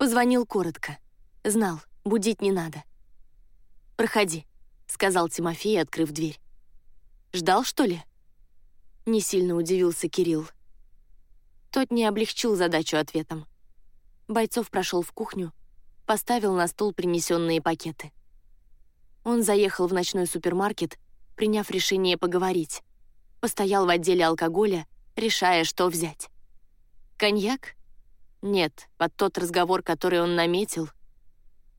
Позвонил коротко. Знал, будить не надо. «Проходи», — сказал Тимофей, открыв дверь. «Ждал, что ли?» Не сильно удивился Кирилл. Тот не облегчил задачу ответом. Бойцов прошел в кухню, поставил на стол принесенные пакеты. Он заехал в ночной супермаркет, приняв решение поговорить. Постоял в отделе алкоголя, решая, что взять. Коньяк? Нет, под тот разговор, который он наметил.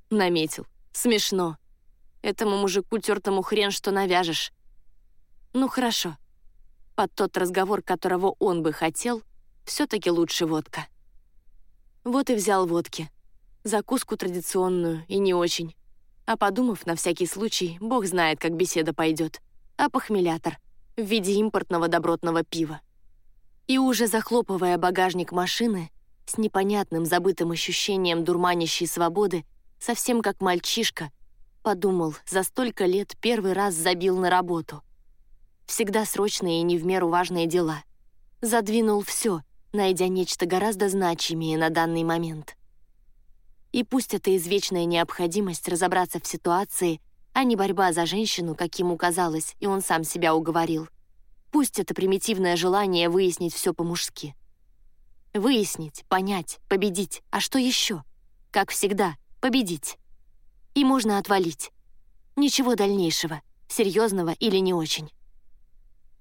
Наметил. Смешно. Этому мужику тертому хрен что навяжешь. Ну хорошо. Под тот разговор, которого он бы хотел, все-таки лучше водка. Вот и взял водки. Закуску традиционную и не очень. А подумав, на всякий случай, бог знает, как беседа пойдет. А похмелятор в виде импортного добротного пива. И уже захлопывая багажник машины, с непонятным забытым ощущением дурманящей свободы, совсем как мальчишка, подумал, за столько лет первый раз забил на работу. Всегда срочные и не в меру важные дела. Задвинул все, найдя нечто гораздо значимее на данный момент. И пусть это извечная необходимость разобраться в ситуации, а не борьба за женщину, как ему казалось, и он сам себя уговорил. Пусть это примитивное желание выяснить все по-мужски. Выяснить, понять, победить. А что еще? Как всегда, победить. И можно отвалить. Ничего дальнейшего, серьезного или не очень.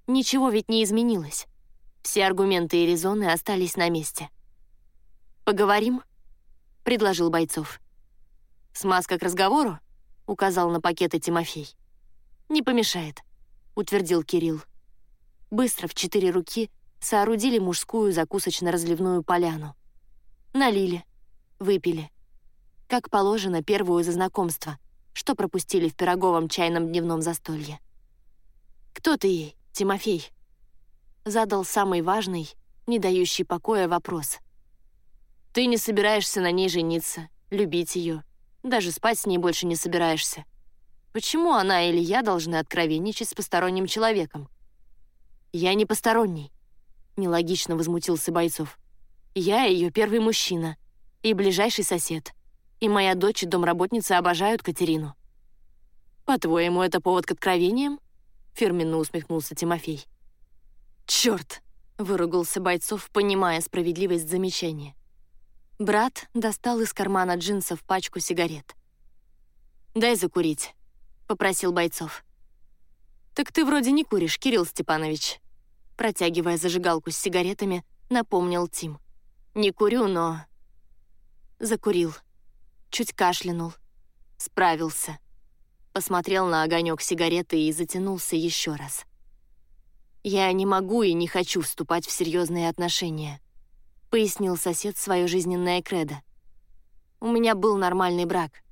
Ничего ведь не изменилось. Все аргументы и резоны остались на месте. «Поговорим?» — предложил Бойцов. «Смазка к разговору?» — указал на пакеты Тимофей. «Не помешает», — утвердил Кирилл. Быстро в четыре руки соорудили мужскую закусочно-разливную поляну. Налили, выпили. Как положено, первую за знакомство, что пропустили в пироговом чайном дневном застолье. «Кто ты ей, Тимофей?» Задал самый важный, не дающий покоя вопрос — ты не собираешься на ней жениться, любить ее, даже спать с ней больше не собираешься. Почему она или я должны откровенничать с посторонним человеком? Я не посторонний, нелогично возмутился Бойцов. Я ее первый мужчина и ближайший сосед. И моя дочь и домработница обожают Катерину. По-твоему, это повод к откровениям? Фирменно усмехнулся Тимофей. Черт! выругался Бойцов, понимая справедливость замечания. Брат достал из кармана джинсов пачку сигарет. «Дай закурить», — попросил Бойцов. «Так ты вроде не куришь, Кирилл Степанович», протягивая зажигалку с сигаретами, напомнил Тим. «Не курю, но...» Закурил. Чуть кашлянул. Справился. Посмотрел на огонек сигареты и затянулся еще раз. «Я не могу и не хочу вступать в серьезные отношения пояснил сосед свое жизненное кредо. «У меня был нормальный брак.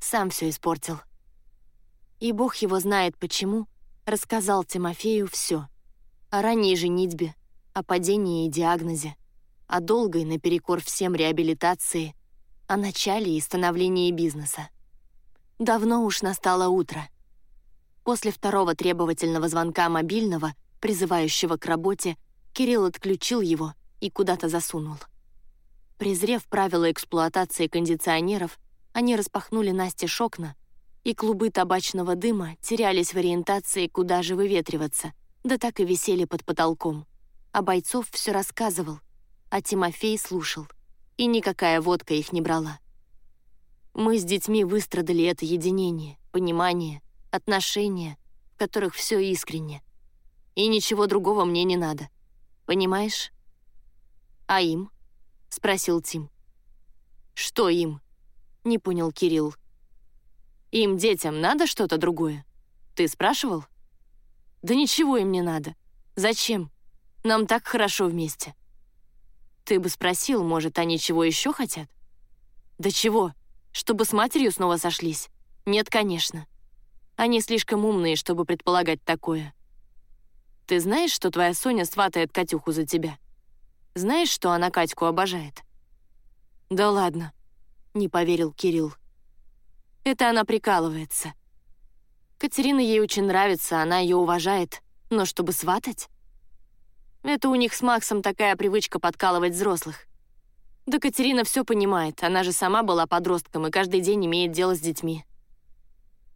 Сам все испортил». И бог его знает почему, рассказал Тимофею все. О ранней женитьбе, о падении и диагнозе, о долгой наперекор всем реабилитации, о начале и становлении бизнеса. Давно уж настало утро. После второго требовательного звонка мобильного, призывающего к работе, Кирилл отключил его и куда-то засунул. Презрев правила эксплуатации кондиционеров, они распахнули Насте окна, и клубы табачного дыма терялись в ориентации, куда же выветриваться, да так и висели под потолком. А Бойцов все рассказывал, а Тимофей слушал, и никакая водка их не брала. Мы с детьми выстрадали это единение, понимание, отношения, в которых все искренне. И ничего другого мне не надо. Понимаешь? «А им?» — спросил Тим. «Что им?» — не понял Кирилл. «Им, детям, надо что-то другое? Ты спрашивал?» «Да ничего им не надо. Зачем? Нам так хорошо вместе». «Ты бы спросил, может, они чего еще хотят?» «Да чего? Чтобы с матерью снова сошлись? Нет, конечно. Они слишком умные, чтобы предполагать такое. Ты знаешь, что твоя Соня сватает Катюху за тебя?» Знаешь, что она Катьку обожает?» «Да ладно», — не поверил Кирилл. «Это она прикалывается. Катерина ей очень нравится, она ее уважает, но чтобы сватать? Это у них с Максом такая привычка подкалывать взрослых. Да Катерина все понимает, она же сама была подростком и каждый день имеет дело с детьми.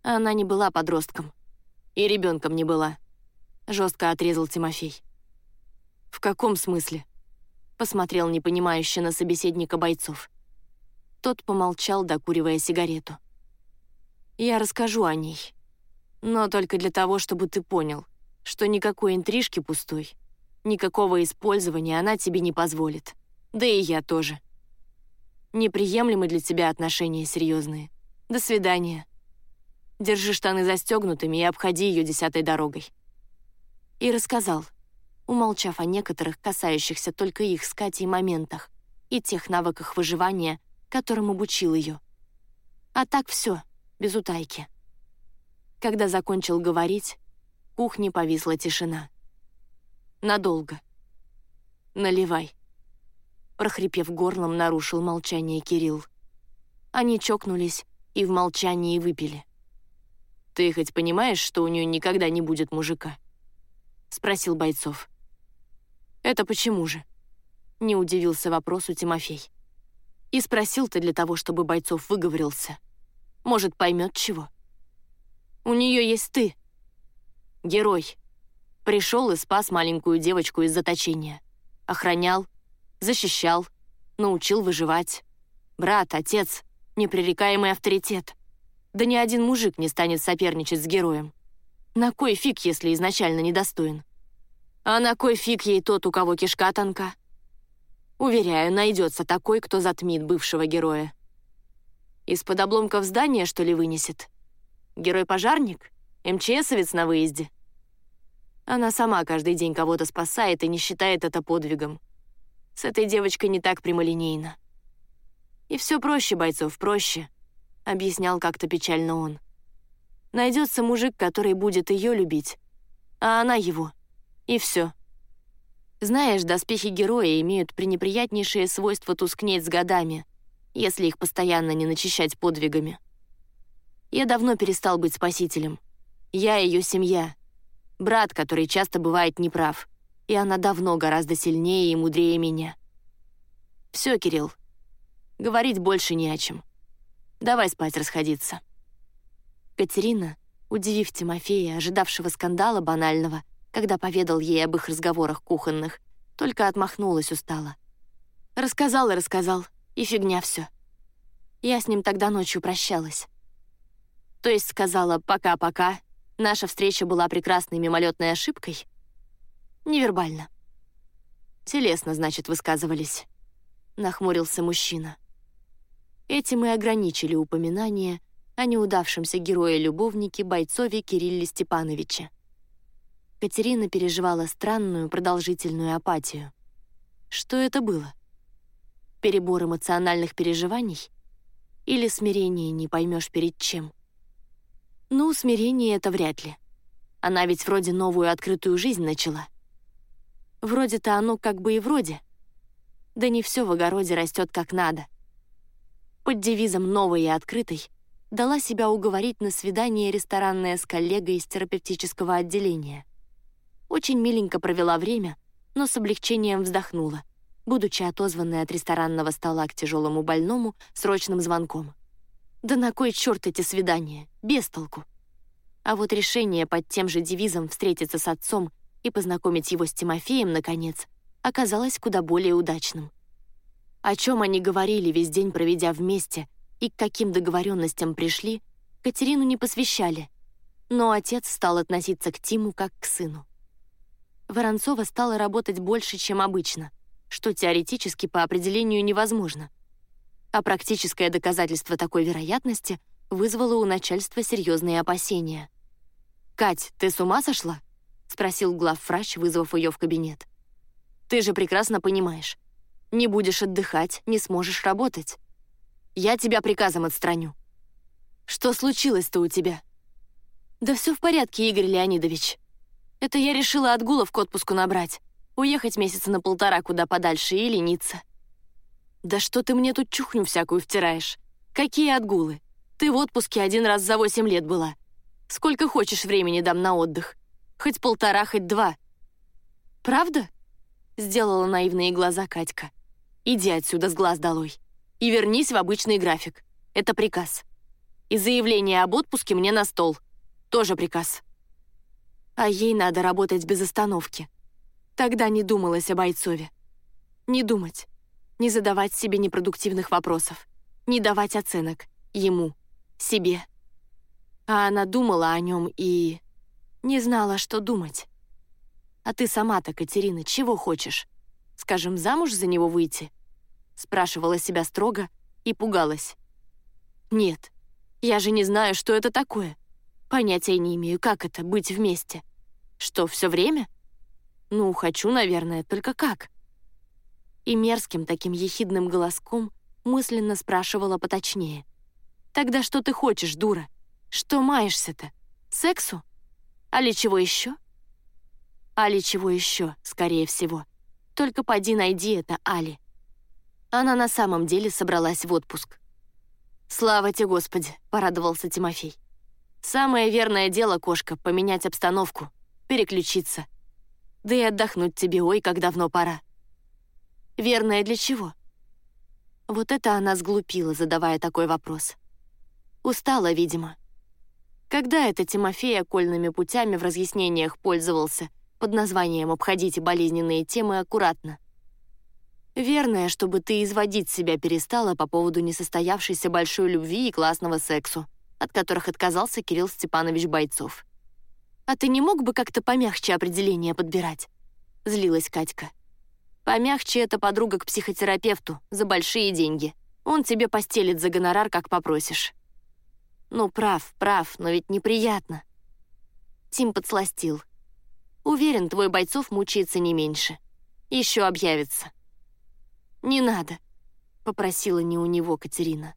Она не была подростком. И ребенком не была. Жестко отрезал Тимофей. «В каком смысле?» Посмотрел непонимающе на собеседника бойцов. Тот помолчал, докуривая сигарету. «Я расскажу о ней. Но только для того, чтобы ты понял, что никакой интрижки пустой, никакого использования она тебе не позволит. Да и я тоже. Неприемлемы для тебя отношения серьезные. До свидания. Держи штаны застегнутыми и обходи ее десятой дорогой. И рассказал, умолчав о некоторых касающихся только их с Катей моментах и тех навыках выживания, которым обучил ее. А так все, без утайки. Когда закончил говорить, в кухне повисла тишина. Надолго. «Наливай», — прохрипев горлом, нарушил молчание Кирилл. Они чокнулись и в молчании выпили. «Ты хоть понимаешь, что у нее никогда не будет мужика?» — спросил Бойцов. «Это почему же?» — не удивился вопросу Тимофей. И спросил-то для того, чтобы Бойцов выговорился. Может, поймет чего. «У нее есть ты. Герой. Пришел и спас маленькую девочку из заточения. Охранял, защищал, научил выживать. Брат, отец, непререкаемый авторитет. Да ни один мужик не станет соперничать с героем. На кой фиг, если изначально недостоин? А на кой фиг ей тот, у кого кишка тонка? Уверяю, найдется такой, кто затмит бывшего героя. Из-под обломков здания, что ли, вынесет? Герой-пожарник? МЧСовец на выезде? Она сама каждый день кого-то спасает и не считает это подвигом. С этой девочкой не так прямолинейно. И все проще, бойцов, проще, — объяснял как-то печально он. Найдется мужик, который будет ее любить, а она его — и все. Знаешь, доспехи героя имеют пренеприятнейшее свойство тускнеть с годами, если их постоянно не начищать подвигами. Я давно перестал быть спасителем. Я ее семья. Брат, который часто бывает неправ. И она давно гораздо сильнее и мудрее меня. Все, Кирилл. Говорить больше не о чем. Давай спать расходиться. Катерина, удивив Тимофея, ожидавшего скандала банального, когда поведал ей об их разговорах кухонных, только отмахнулась устало. Рассказал и рассказал, и фигня все. Я с ним тогда ночью прощалась. То есть сказала «пока-пока», наша встреча была прекрасной мимолетной ошибкой? Невербально. Телесно, значит, высказывались. Нахмурился мужчина. Этим и ограничили упоминание о неудавшемся герое-любовнике бойцове Кирилле Степановиче. Катерина переживала странную продолжительную апатию. Что это было? Перебор эмоциональных переживаний? Или смирение не поймешь перед чем? Ну, смирение — это вряд ли. Она ведь вроде новую открытую жизнь начала. Вроде-то оно как бы и вроде. Да не все в огороде растет как надо. Под девизом «новой и открытой» дала себя уговорить на свидание ресторанная с коллегой из терапевтического отделения — очень миленько провела время, но с облегчением вздохнула, будучи отозванной от ресторанного стола к тяжелому больному срочным звонком. Да на кой черт эти свидания? Без толку. А вот решение под тем же девизом встретиться с отцом и познакомить его с Тимофеем, наконец, оказалось куда более удачным. О чем они говорили весь день, проведя вместе, и к каким договоренностям пришли, Катерину не посвящали, но отец стал относиться к Тиму как к сыну. Воронцова стала работать больше, чем обычно, что теоретически по определению невозможно. А практическое доказательство такой вероятности вызвало у начальства серьезные опасения. «Кать, ты с ума сошла?» — спросил главврач, вызвав ее в кабинет. «Ты же прекрасно понимаешь. Не будешь отдыхать, не сможешь работать. Я тебя приказом отстраню». «Что случилось-то у тебя?» «Да все в порядке, Игорь Леонидович», это я решила отгулов к отпуску набрать. Уехать месяца на полтора куда подальше и лениться. Да что ты мне тут чухню всякую втираешь? Какие отгулы? Ты в отпуске один раз за восемь лет была. Сколько хочешь времени дам на отдых. Хоть полтора, хоть два. Правда? Сделала наивные глаза Катька. Иди отсюда с глаз долой. И вернись в обычный график. Это приказ. И заявление об отпуске мне на стол. Тоже приказ. А ей надо работать без остановки. Тогда не думалось о Бойцове. Не думать. Не задавать себе непродуктивных вопросов. Не давать оценок. Ему. Себе. А она думала о нем и... Не знала, что думать. А ты сама-то, Катерина, чего хочешь? Скажем, замуж за него выйти? Спрашивала себя строго и пугалась. Нет, я же не знаю, что это такое. Понятия не имею, как это — быть вместе. Что, все время? Ну, хочу, наверное, только как? И мерзким таким ехидным голоском мысленно спрашивала поточнее. «Тогда что ты хочешь, дура? Что маешься-то? Сексу? Али чего еще?» Али чего еще, скорее всего. Только поди найди это Али. Она на самом деле собралась в отпуск. «Слава тебе, Господи!» — порадовался Тимофей. «Самое верное дело, кошка, — поменять обстановку, переключиться. Да и отдохнуть тебе, ой, как давно пора». «Верное для чего?» Вот это она сглупила, задавая такой вопрос. Устала, видимо. Когда это Тимофей окольными путями в разъяснениях пользовался — под названием «Обходите болезненные темы аккуратно». Верное, чтобы ты изводить себя перестала по поводу несостоявшейся большой любви и классного сексу, от которых отказался Кирилл Степанович Бойцов. «А ты не мог бы как-то помягче определение подбирать?» — злилась Катька. «Помягче — это подруга к психотерапевту, за большие деньги. Он тебе постелит за гонорар, как попросишь». «Ну, прав, прав, но ведь неприятно». Тим подсластил. Уверен, твой бойцов мучается не меньше. Еще объявится». «Не надо», — попросила не у него Катерина.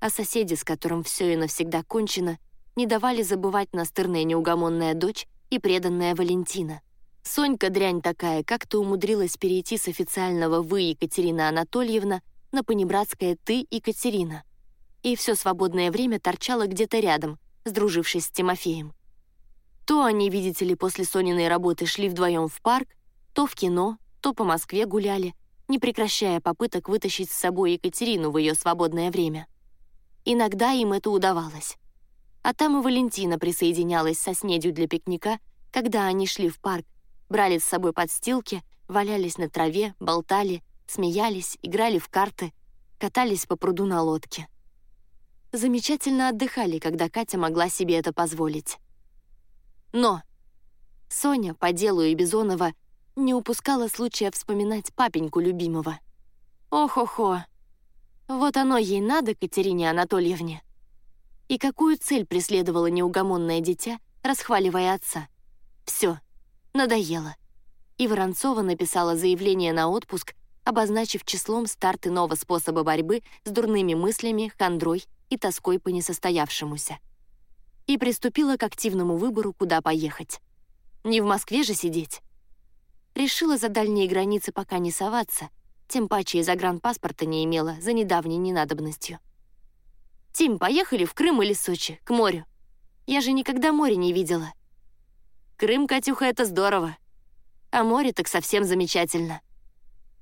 А соседи, с которым все и навсегда кончено, не давали забывать настырная неугомонная дочь и преданная Валентина. Сонька, дрянь такая, как-то умудрилась перейти с официального «вы, Екатерина Анатольевна» на понебратское «ты, Екатерина». И все свободное время торчала где-то рядом, сдружившись с Тимофеем. То они, видите ли, после Сониной работы шли вдвоем в парк, то в кино, то по Москве гуляли, не прекращая попыток вытащить с собой Екатерину в ее свободное время. Иногда им это удавалось. А там и Валентина присоединялась со снедью для пикника, когда они шли в парк, брали с собой подстилки, валялись на траве, болтали, смеялись, играли в карты, катались по пруду на лодке. Замечательно отдыхали, когда Катя могла себе это позволить. Но Соня по делу и Бизонова не упускала случая вспоминать папеньку любимого. Ох-охо, вот оно ей надо, Катерине Анатольевне. И какую цель преследовало неугомонное дитя, расхваливая отца? Все, надоело. И Воронцова написала заявление на отпуск, обозначив числом старт иного способа борьбы с дурными мыслями, хандрой и тоской по несостоявшемуся и приступила к активному выбору, куда поехать. Не в Москве же сидеть. Решила за дальние границы пока не соваться, тем паче и загранпаспорта не имела за недавней ненадобностью. «Тим, поехали в Крым или Сочи, к морю. Я же никогда море не видела». «Крым, Катюха, это здорово. А море так совсем замечательно.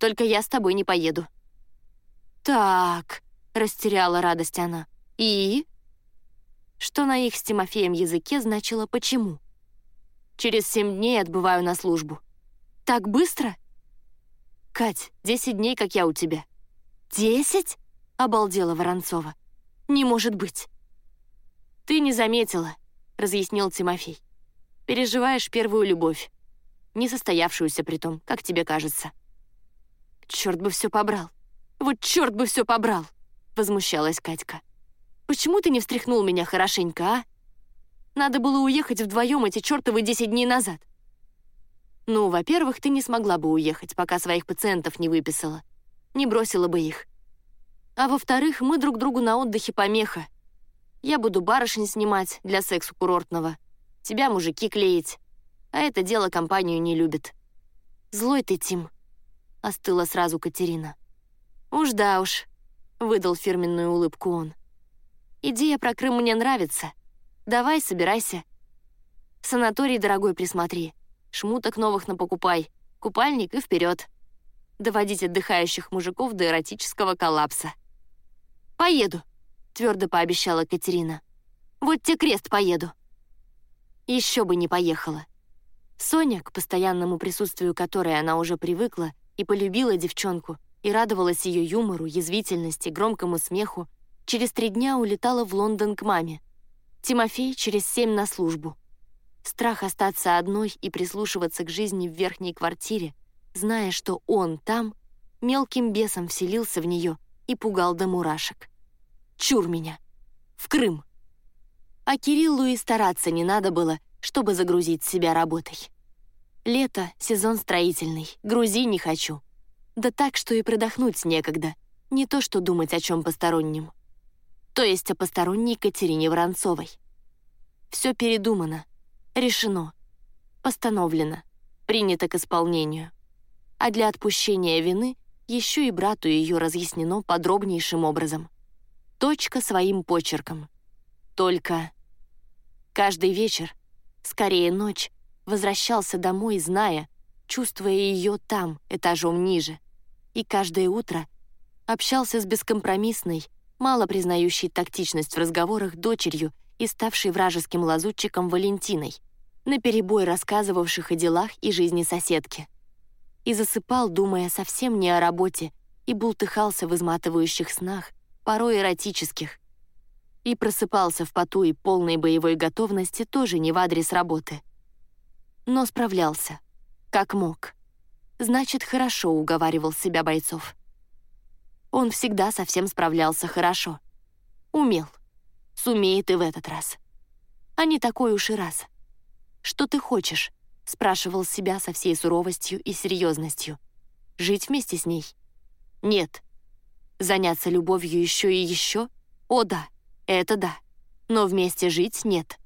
Только я с тобой не поеду». «Так», — растеряла радость она. «И?» что на их с Тимофеем языке значило «почему». Через семь дней отбываю на службу. Так быстро? Кать, десять дней, как я у тебя. Десять? Обалдела Воронцова. Не может быть. Ты не заметила, разъяснил Тимофей. Переживаешь первую любовь. Несостоявшуюся притом, как тебе кажется. Черт бы все побрал. Вот черт бы все побрал, возмущалась Катька. Почему ты не встряхнул меня хорошенько, а? Надо было уехать вдвоем эти чертовы 10 дней назад. Ну, во-первых, ты не смогла бы уехать, пока своих пациентов не выписала. Не бросила бы их. А во-вторых, мы друг другу на отдыхе помеха. Я буду барышень снимать для секса курортного. Тебя мужики клеить. А это дело компанию не любит. Злой ты, Тим. Остыла сразу Катерина. Уж да уж, выдал фирменную улыбку он. Идея про Крым мне нравится. Давай, собирайся. Санаторий дорогой присмотри. Шмуток новых напокупай. Купальник и вперед. доводить отдыхающих мужиков до эротического коллапса. «Поеду», — твердо пообещала Катерина. «Вот те крест поеду». Еще бы не поехала. Соня, к постоянному присутствию которой она уже привыкла и полюбила девчонку, и радовалась ее юмору, язвительности, громкому смеху, через три дня улетала в Лондон к маме. Тимофей через семь на службу. Страх остаться одной и прислушиваться к жизни в верхней квартире, зная, что он там, мелким бесом вселился в нее и пугал до мурашек. Чур меня! В Крым! А Кириллу и стараться не надо было, чтобы загрузить себя работой. Лето, сезон строительный, грузи не хочу. Да так, что и продохнуть некогда, не то что думать о чем постороннем. То есть о посторонней Катерине Воронцовой. Все передумано, решено, постановлено, принято к исполнению. А для отпущения вины еще и брату ее разъяснено подробнейшим образом. Точка своим почерком. Только каждый вечер скорее ночь, возвращался домой, зная, чувствуя ее там, этажом ниже. И каждое утро общался с бескомпромиссной, мало признающей тактичность в разговорах дочерью и ставшей вражеским лазутчиком Валентиной, наперебой рассказывавших о делах и жизни соседки. И засыпал, думая совсем не о работе, и бултыхался в изматывающих снах, порой эротических, и просыпался в поту и полной боевой готовности тоже не в адрес работы. Но справлялся, как мог. Значит, хорошо уговаривал себя бойцов. Он всегда совсем справлялся хорошо. Умел. Сумеет и в этот раз. А не такой уж и раз. «Что ты хочешь?» — спрашивал себя со всей суровостью и серьезностью. «Жить вместе с ней?» «Нет». «Заняться любовью еще и еще?» «О да». Это да. Но вместе жить нет.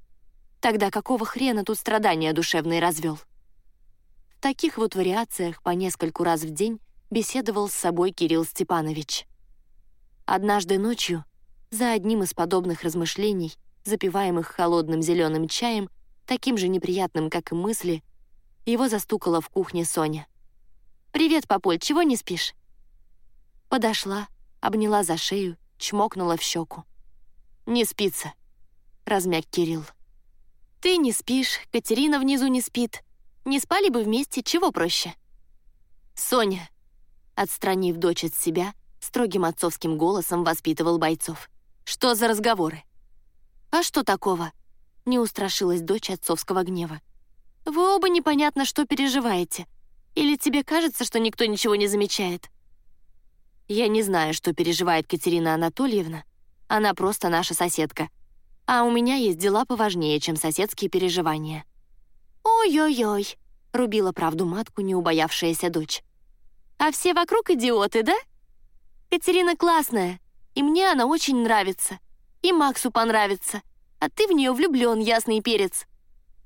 Тогда какого хрена тут страдания душевные развел? В таких вот вариациях по нескольку раз в день беседовал с собой Кирилл Степанович. Однажды ночью, за одним из подобных размышлений, запиваемых холодным зеленым чаем, таким же неприятным, как и мысли, его застукала в кухне Соня. «Привет, Пополь, чего не спишь?» Подошла, обняла за шею, чмокнула в щеку. «Не спится», — размяк Кирилл. «Ты не спишь, Катерина внизу не спит. Не спали бы вместе, чего проще?» «Соня», — отстранив дочь от себя, строгим отцовским голосом воспитывал бойцов. «Что за разговоры?» «А что такого?» — не устрашилась дочь отцовского гнева. «Вы оба непонятно, что переживаете. Или тебе кажется, что никто ничего не замечает?» «Я не знаю, что переживает Катерина Анатольевна, она просто наша соседка. А у меня есть дела поважнее, чем соседские переживания». «Ой-ой-ой», — рубила правду матку неубоявшаяся дочь. «А все вокруг идиоты, да? Катерина классная, и мне она очень нравится. И Максу понравится. А ты в нее влюблен, ясный перец».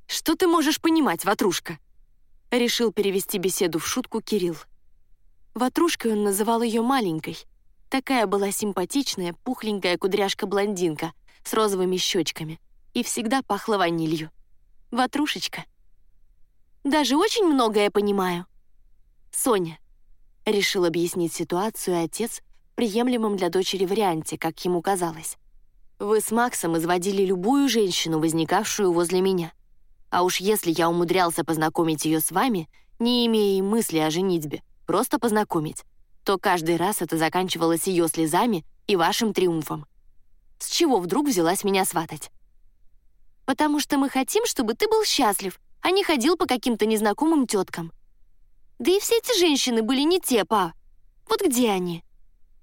«Что ты можешь понимать, ватрушка?» Решил перевести беседу в шутку Кирилл. Ватрушкой он называл ее маленькой — Такая была симпатичная, пухленькая кудряшка-блондинка с розовыми щечками и всегда пахла ванилью. Ватрушечка. Даже очень многое понимаю. Соня. Решил объяснить ситуацию отец в приемлемом для дочери варианте, как ему казалось. Вы с Максом изводили любую женщину, возникавшую возле меня. А уж если я умудрялся познакомить ее с вами, не имея и мысли о женитьбе, просто познакомить, то каждый раз это заканчивалось ее слезами и вашим триумфом. С чего вдруг взялась меня сватать? Потому что мы хотим, чтобы ты был счастлив, а не ходил по каким-то незнакомым теткам. Да и все эти женщины были не те, па. Вот где они?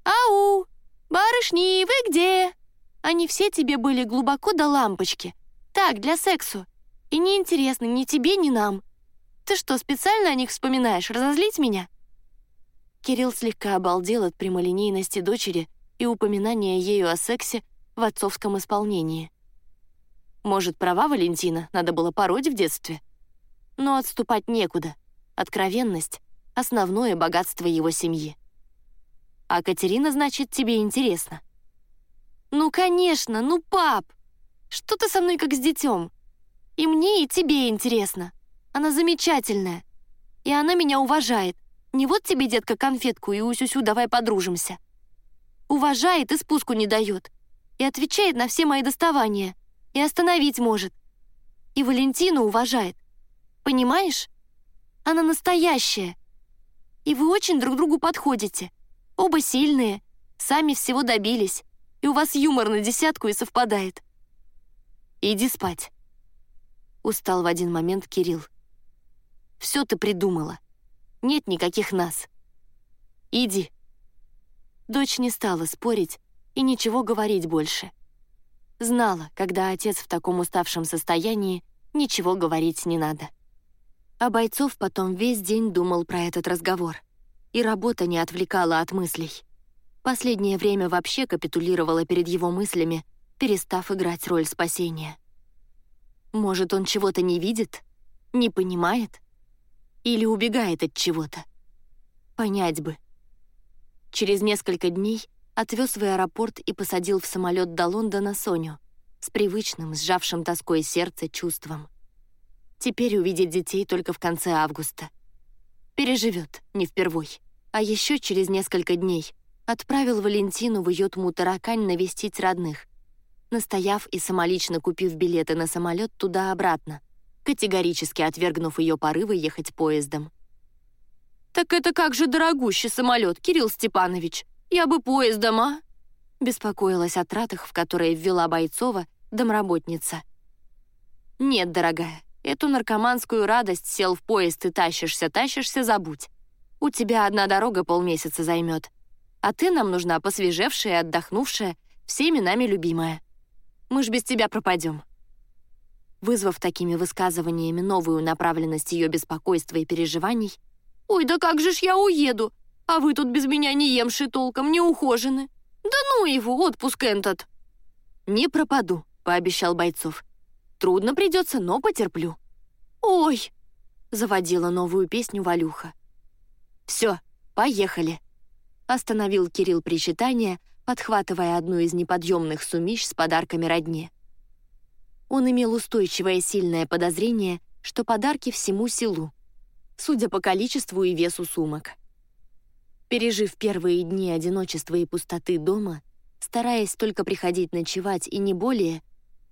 Ау! Барышни, вы где? Они все тебе были глубоко до лампочки. Так, для сексу. И неинтересно ни тебе, ни нам. Ты что, специально о них вспоминаешь, разозлить меня? Кирилл слегка обалдел от прямолинейности дочери и упоминания ею о сексе в отцовском исполнении. Может, права Валентина надо было пороть в детстве? Но отступать некуда. Откровенность — основное богатство его семьи. А Катерина, значит, тебе интересно? Ну, конечно, ну, пап! Что ты со мной как с детем? И мне, и тебе интересно. Она замечательная. И она меня уважает Не вот тебе, детка, конфетку и усюсю давай подружимся. Уважает и спуску не дает. И отвечает на все мои доставания. И остановить может. И Валентину уважает. Понимаешь? Она настоящая. И вы очень друг другу подходите. Оба сильные, сами всего добились. И у вас юмор на десятку и совпадает. Иди спать. Устал в один момент Кирилл. Все ты придумала. Нет никаких нас. Иди». Дочь не стала спорить и ничего говорить больше. Знала, когда отец в таком уставшем состоянии, ничего говорить не надо. А Бойцов потом весь день думал про этот разговор. И работа не отвлекала от мыслей. Последнее время вообще капитулировала перед его мыслями, перестав играть роль спасения. Может, он чего-то не видит? Не понимает? Или убегает от чего-то. Понять бы. Через несколько дней отвез в аэропорт и посадил в самолет до Лондона Соню с привычным, сжавшим тоской сердце чувством. Теперь увидит детей только в конце августа. Переживет, не впервой. А еще через несколько дней отправил Валентину в ее Тмутаракань навестить родных, настояв и самолично купив билеты на самолет туда-обратно — категорически отвергнув ее порывы ехать поездом. «Так это как же дорогущий самолет, Кирилл Степанович! Я бы поездом, а?» Беспокоилась о тратах, в которые ввела Бойцова домработница. «Нет, дорогая, эту наркоманскую радость сел в поезд и тащишься, тащишься, забудь. У тебя одна дорога полмесяца займет. А ты нам нужна посвежевшая, отдохнувшая, всеми нами любимая. Мы ж без тебя пропадем вызвав такими высказываниями новую направленность ее беспокойства и переживаний. «Ой, да как же ж я уеду? А вы тут без меня не емши толком, не ухожены. Да ну его, отпуск этот!» «Не пропаду», — пообещал Бойцов. «Трудно придется, но потерплю». «Ой!» — заводила новую песню Валюха. «Все, поехали!» — остановил Кирилл причитание, подхватывая одну из неподъемных сумищ с подарками родне. Он имел устойчивое сильное подозрение, что подарки всему селу, судя по количеству и весу сумок. Пережив первые дни одиночества и пустоты дома, стараясь только приходить ночевать и не более,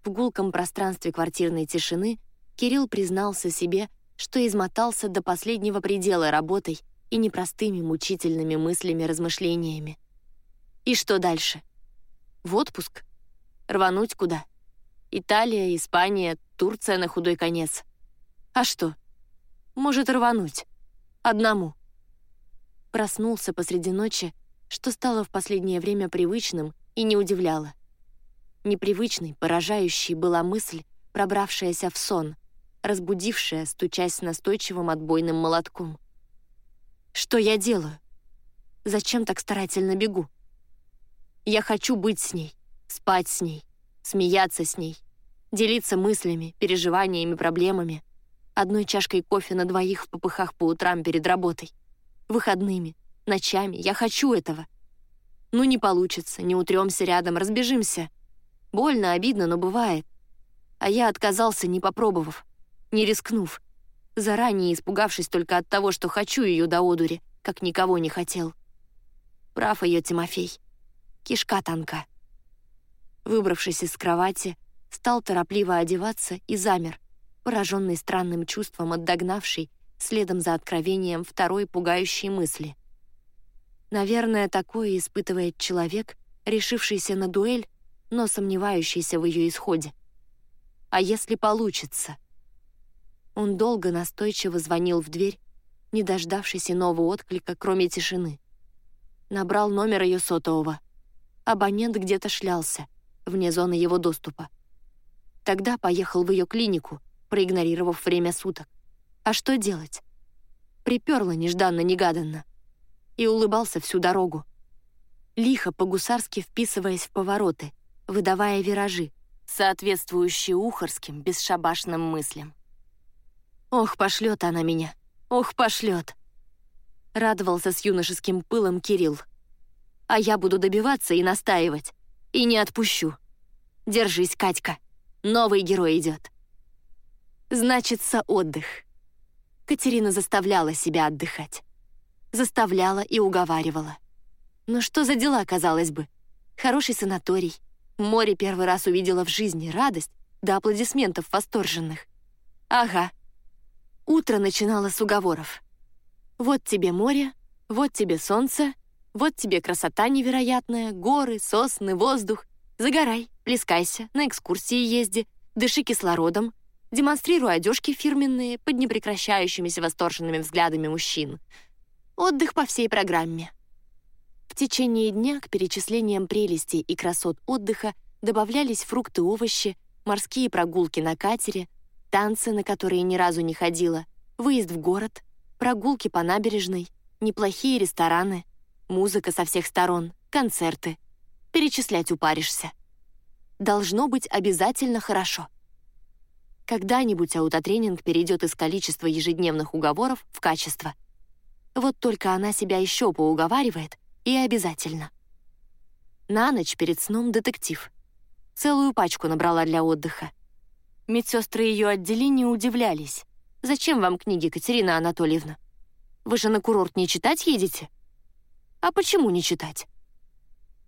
в гулком пространстве квартирной тишины Кирилл признался себе, что измотался до последнего предела работой и непростыми мучительными мыслями-размышлениями. И что дальше? В отпуск? Рвануть куда? Италия, Испания, Турция на худой конец. А что? Может рвануть. Одному. Проснулся посреди ночи, что стало в последнее время привычным и не удивляло. Непривычной, поражающей была мысль, пробравшаяся в сон, разбудившая, стучась настойчивым отбойным молотком. Что я делаю? Зачем так старательно бегу? Я хочу быть с ней, спать с ней, смеяться с ней, делиться мыслями, переживаниями, проблемами, одной чашкой кофе на двоих в попыхах по утрам перед работой, выходными, ночами. Я хочу этого. Ну, не получится, не утремся рядом, разбежимся. Больно, обидно, но бывает. А я отказался, не попробовав, не рискнув, заранее испугавшись только от того, что хочу ее до одури, как никого не хотел. Прав ее Тимофей. Кишка танка. Выбравшись из кровати, стал торопливо одеваться и замер, пораженный странным чувством, отдогнавший, следом за откровением второй пугающей мысли. Наверное, такое испытывает человек, решившийся на дуэль, но сомневающийся в ее исходе. А если получится? Он долго настойчиво звонил в дверь, не дождавшись иного отклика, кроме тишины. Набрал номер ее сотового. Абонент где-то шлялся — вне зоны его доступа. Тогда поехал в ее клинику, проигнорировав время суток. А что делать? Приперла нежданно-негаданно. И улыбался всю дорогу. Лихо по-гусарски вписываясь в повороты, выдавая виражи, соответствующие ухарским бесшабашным мыслям. «Ох, пошлет она меня! Ох, пошлет!» Радовался с юношеским пылом Кирилл. «А я буду добиваться и настаивать. И не отпущу. Держись, Катька. Новый герой идет. Значится отдых. Катерина заставляла себя отдыхать. Заставляла и уговаривала. Но что за дела, казалось бы? Хороший санаторий. Море первый раз увидела в жизни, радость до аплодисментов восторженных. Ага. Утро начинало с уговоров. Вот тебе море, вот тебе солнце, вот тебе красота невероятная, горы, сосны, воздух. Загорай, плескайся, на экскурсии езди, дыши кислородом, демонстрируй одежки фирменные под непрекращающимися восторженными взглядами мужчин. Отдых по всей программе. В течение дня к перечислениям прелестей и красот отдыха добавлялись фрукты, овощи, морские прогулки на катере, танцы, на которые ни разу не ходила, выезд в город, прогулки по набережной, неплохие рестораны, музыка со всех сторон, концерты. Перечислять упаришься. Должно быть обязательно хорошо. Когда-нибудь аутотренинг перейдет из количества ежедневных уговоров в качество. Вот только она себя еще поуговаривает, и обязательно. На ночь перед сном детектив. Целую пачку набрала для отдыха. Медсестры ее отделения удивлялись. «Зачем вам книги, Катерина Анатольевна? Вы же на курорт не читать едете?» «А почему не читать?»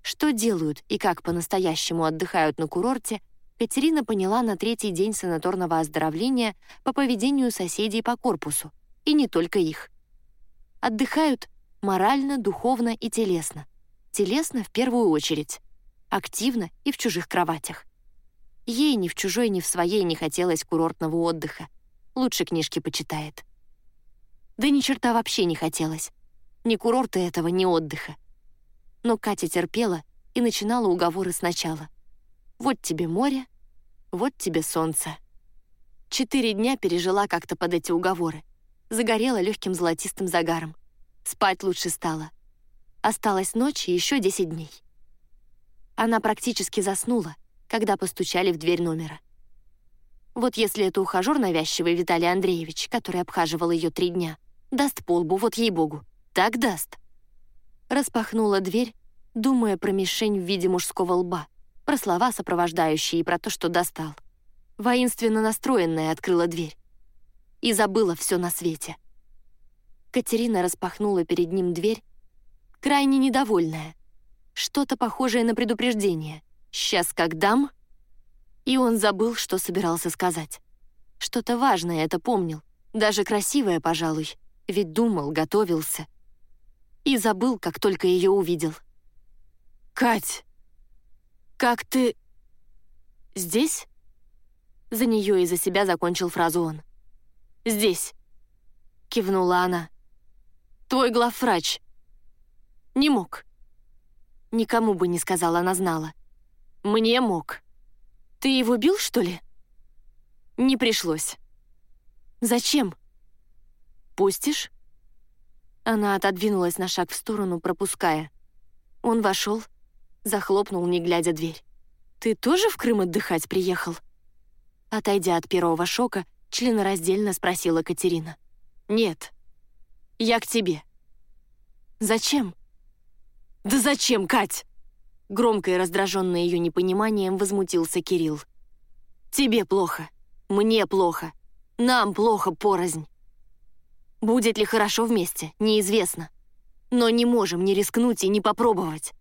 Что делают и как по-настоящему отдыхают на курорте, Катерина поняла на третий день санаторного оздоровления по поведению соседей по корпусу, и не только их. Отдыхают морально, духовно и телесно. Телесно в первую очередь, активно и в чужих кроватях. Ей ни в чужой, ни в своей не хотелось курортного отдыха. Лучше книжки почитает. Да ни черта вообще не хотелось. Ни курорта этого, ни отдыха. Но Катя терпела и начинала уговоры сначала. Вот тебе море, вот тебе солнце. Четыре дня пережила как-то под эти уговоры. Загорела легким золотистым загаром. Спать лучше стало. Осталась ночь и еще десять дней. Она практически заснула, когда постучали в дверь номера. Вот если это ухажер навязчивый Виталий Андреевич, который обхаживал ее три дня, даст полбу, вот ей-богу, так даст. Распахнула дверь, думая про мишень в виде мужского лба, про слова сопровождающие и про то, что достал. Воинственно настроенная открыла дверь. И забыла все на свете. Катерина распахнула перед ним дверь, крайне недовольная. Что-то похожее на предупреждение. «Сейчас как дам?» И он забыл, что собирался сказать. Что-то важное это помнил, даже красивое, пожалуй, ведь думал, готовился. И забыл, как только ее увидел. «Кать, как ты...» «Здесь?» За нее и за себя закончил фразу он. «Здесь», — кивнула она. «Твой главврач». «Не мог». Никому бы не сказала, она знала. «Мне мог». «Ты его бил, что ли?» «Не пришлось». «Зачем?» «Пустишь?» Она отодвинулась на шаг в сторону, пропуская. Он вошел, захлопнул, не глядя дверь. «Ты тоже в Крым отдыхать приехал?» Отойдя от первого шока, членораздельно спросила Катерина. «Нет, я к тебе». «Зачем?» «Да зачем, Кать?» Громко и раздраженно ее непониманием возмутился Кирилл. «Тебе плохо, мне плохо, нам плохо порознь. Будет ли хорошо вместе, неизвестно. Но не можем не рискнуть и не попробовать.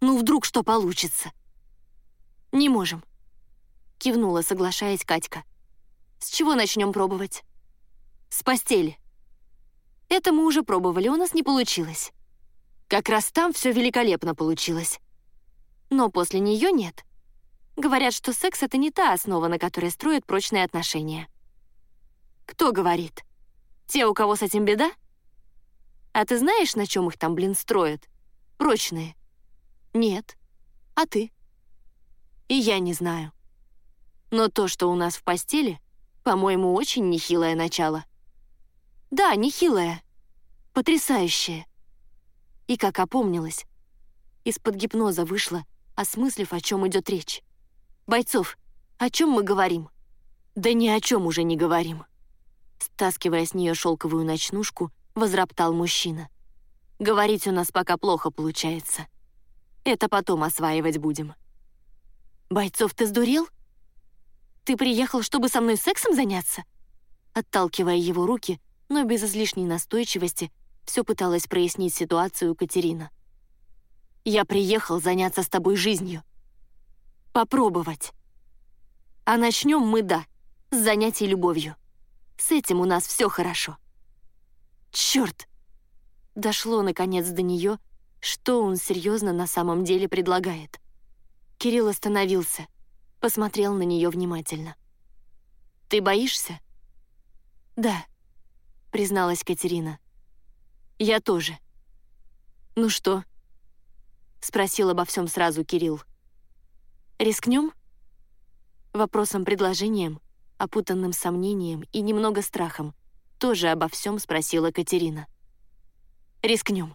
Ну, вдруг что получится?» «Не можем», — кивнула, соглашаясь Катька. «С чего начнем пробовать?» «С постели». «Это мы уже пробовали, у нас не получилось». «Как раз там все великолепно получилось». «Но после нее нет». Говорят, что секс — это не та основа, на которой строят прочные отношения. Кто говорит? Те, у кого с этим беда? А ты знаешь, на чем их там, блин, строят? Прочные. Нет. А ты? И я не знаю. Но то, что у нас в постели, по-моему, очень нехилое начало. Да, нехилое. Потрясающее. И как опомнилась, из-под гипноза вышла, осмыслив, о чем идет речь. «Бойцов, о чем мы говорим?» «Да ни о чем уже не говорим». Стаскивая с нее шелковую ночнушку, возроптал мужчина. «Говорить у нас пока плохо получается. Это потом осваивать будем». «Бойцов, ты сдурел? Ты приехал, чтобы со мной сексом заняться?» Отталкивая его руки, но без излишней настойчивости, Все пыталась прояснить ситуацию Катерина. «Я приехал заняться с тобой жизнью. Попробовать. А начнем мы, да, с занятий любовью. С этим у нас все хорошо». Черт! Дошло, наконец, до нее, что он серьезно на самом деле предлагает. Кирилл остановился, посмотрел на нее внимательно. «Ты боишься?» «Да», — призналась Катерина. «Я тоже». «Ну что?» — спросил обо всем сразу Кирилл. «Рискнем?» Вопросом-предложением, опутанным сомнением и немного страхом, тоже обо всем спросила Катерина. «Рискнем».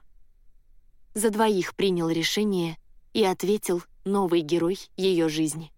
За двоих принял решение и ответил новый герой ее жизни.